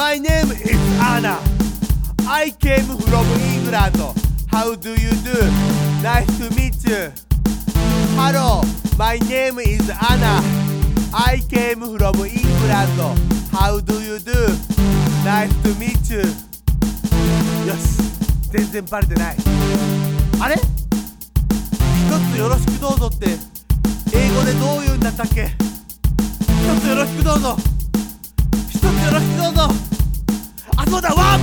My name is Anna. I came from England. How do you do? Nice to meet you. Hello, my name is Anna. I came from England. How do you do? Nice to meet you. よし、全然バレてない。あれ一つよろしくどうぞって英語でどう言うんだったっけ一つよろしくどうぞ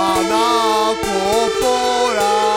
花コポラ